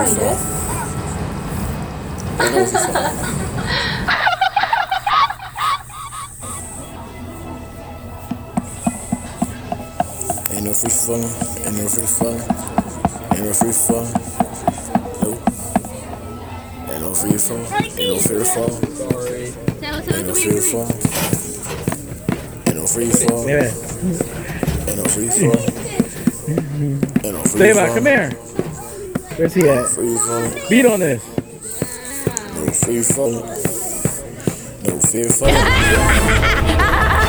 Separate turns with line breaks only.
Ain't no free fun, ain't no free fun, ain't no free fun, nope. Ain't no free fun, ain't no free fun, ain't no free fun, ain't no free
fun,
ain't no free fun, ain't no free
fun.
Ain't
no free fun. Where's he at?
Free fall,
Beat on this.
no free fall, no free fall.